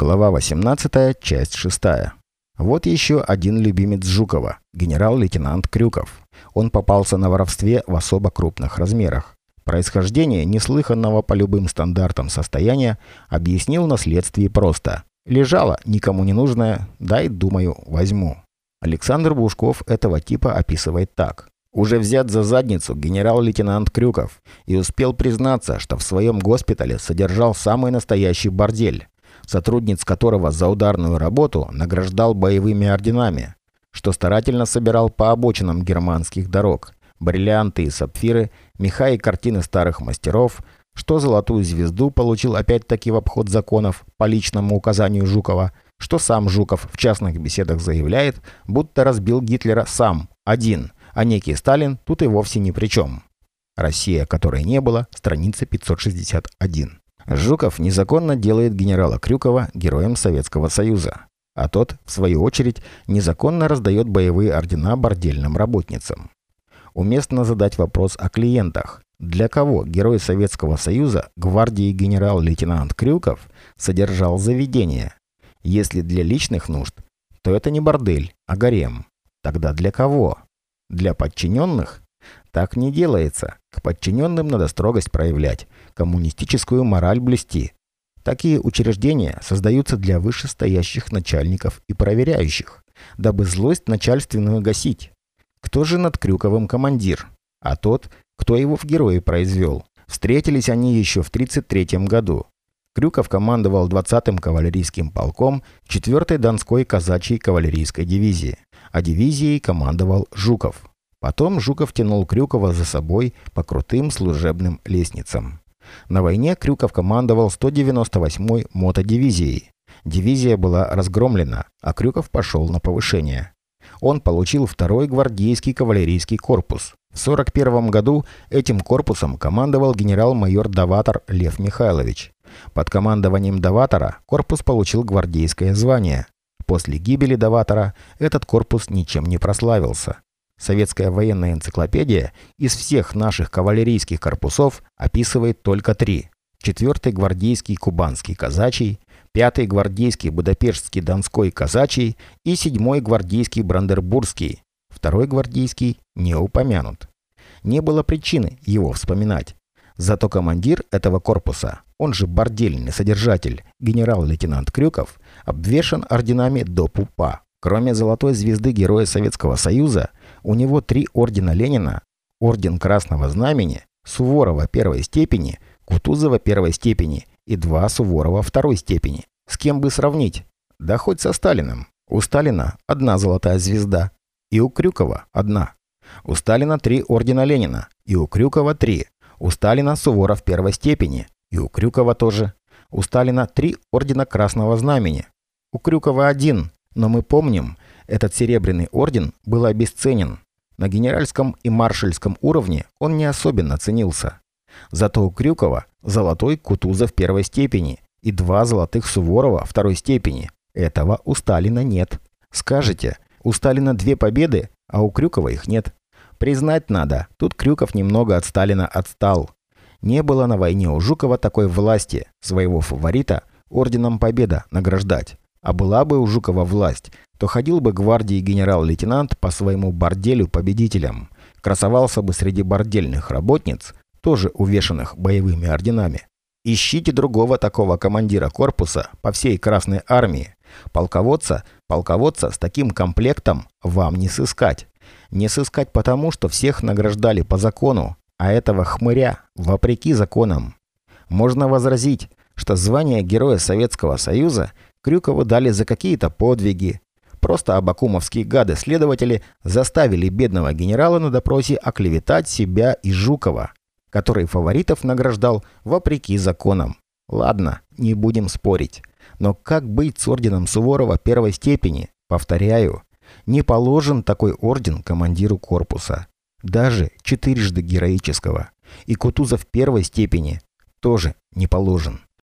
Глава 18, часть 6. Вот еще один любимец Жукова, генерал-лейтенант Крюков. Он попался на воровстве в особо крупных размерах. Происхождение неслыханного по любым стандартам состояния объяснил на следствии просто. Лежало, никому не нужное, дай, думаю, возьму. Александр Бушков этого типа описывает так. Уже взят за задницу генерал-лейтенант Крюков и успел признаться, что в своем госпитале содержал самый настоящий бордель сотрудниц которого за ударную работу награждал боевыми орденами, что старательно собирал по обочинам германских дорог, бриллианты и сапфиры, меха и картины старых мастеров, что золотую звезду получил опять-таки в обход законов по личному указанию Жукова, что сам Жуков в частных беседах заявляет, будто разбил Гитлера сам, один, а некий Сталин тут и вовсе ни при чем. Россия, которой не было, страница 561. Жуков незаконно делает генерала Крюкова героем Советского Союза, а тот, в свою очередь, незаконно раздает боевые ордена бордельным работницам. Уместно задать вопрос о клиентах. Для кого герой Советского Союза, гвардии генерал-лейтенант Крюков, содержал заведение? Если для личных нужд, то это не бордель, а гарем. Тогда для кого? Для подчиненных? Так не делается. К подчиненным надо строгость проявлять, коммунистическую мораль блюсти. Такие учреждения создаются для вышестоящих начальников и проверяющих, дабы злость начальственную гасить. Кто же над Крюковым командир? А тот, кто его в герои произвел. Встретились они еще в 1933 году. Крюков командовал 20-м кавалерийским полком 4-й Донской казачьей кавалерийской дивизии, а дивизией командовал Жуков. Потом Жуков тянул Крюкова за собой по крутым служебным лестницам. На войне Крюков командовал 198-й мотодивизией. Дивизия была разгромлена, а Крюков пошел на повышение. Он получил второй гвардейский кавалерийский корпус. В 1941 году этим корпусом командовал генерал-майор Даватор Лев Михайлович. Под командованием Даватора корпус получил гвардейское звание. После гибели Даватора этот корпус ничем не прославился. Советская военная энциклопедия из всех наших кавалерийских корпусов описывает только три. Четвертый гвардейский кубанский казачий, пятый гвардейский будапештский донской казачий и седьмой гвардейский брандербургский. Второй гвардейский не упомянут. Не было причины его вспоминать. Зато командир этого корпуса, он же бордельный содержатель, генерал-лейтенант Крюков, обвешан орденами до пупа. Кроме золотой звезды Героя Советского Союза, у него три ордена Ленина, орден Красного Знамени, Суворова первой степени, Кутузова первой степени и два Суворова второй степени. С кем бы сравнить? Да хоть со Сталиным. У Сталина одна золотая звезда, и у Крюкова одна. У Сталина три ордена Ленина, и у Крюкова три. У Сталина Суворов первой степени, и у Крюкова тоже. У Сталина три ордена Красного Знамени. У Крюкова один, но мы помним, этот серебряный орден был обесценен. На генеральском и маршальском уровне он не особенно ценился. Зато у Крюкова золотой Кутузов первой степени и два золотых Суворова второй степени. Этого у Сталина нет. Скажете, у Сталина две победы, а у Крюкова их нет. Признать надо, тут Крюков немного от Сталина отстал. Не было на войне у Жукова такой власти, своего фаворита орденом Победа награждать. А была бы у Жукова власть, то ходил бы гвардии генерал-лейтенант по своему борделю победителям, красовался бы среди бордельных работниц, тоже увешанных боевыми орденами. Ищите другого такого командира корпуса по всей Красной Армии. Полководца, полководца с таким комплектом вам не сыскать. Не сыскать потому, что всех награждали по закону, а этого хмыря вопреки законам. Можно возразить, что звание Героя Советского Союза – Крюкову дали за какие-то подвиги. Просто абакумовские гады-следователи заставили бедного генерала на допросе оклеветать себя и Жукова, который фаворитов награждал вопреки законам. Ладно, не будем спорить. Но как быть с орденом Суворова первой степени? Повторяю, не положен такой орден командиру корпуса. Даже четырежды героического. И Кутузов первой степени тоже не положен.